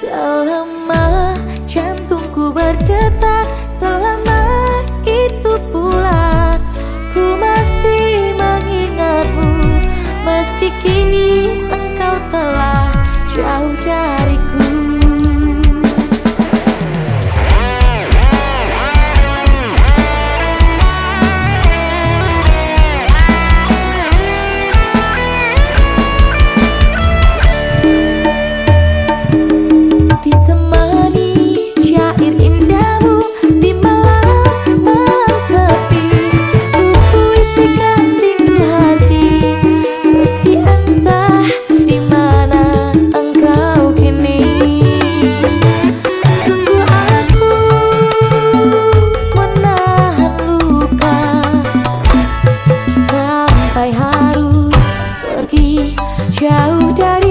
Selama jantungku berdetak Selama itu pula Ku masih mengingatmu. Meski kini engkau telah jauh dariku lihat sinar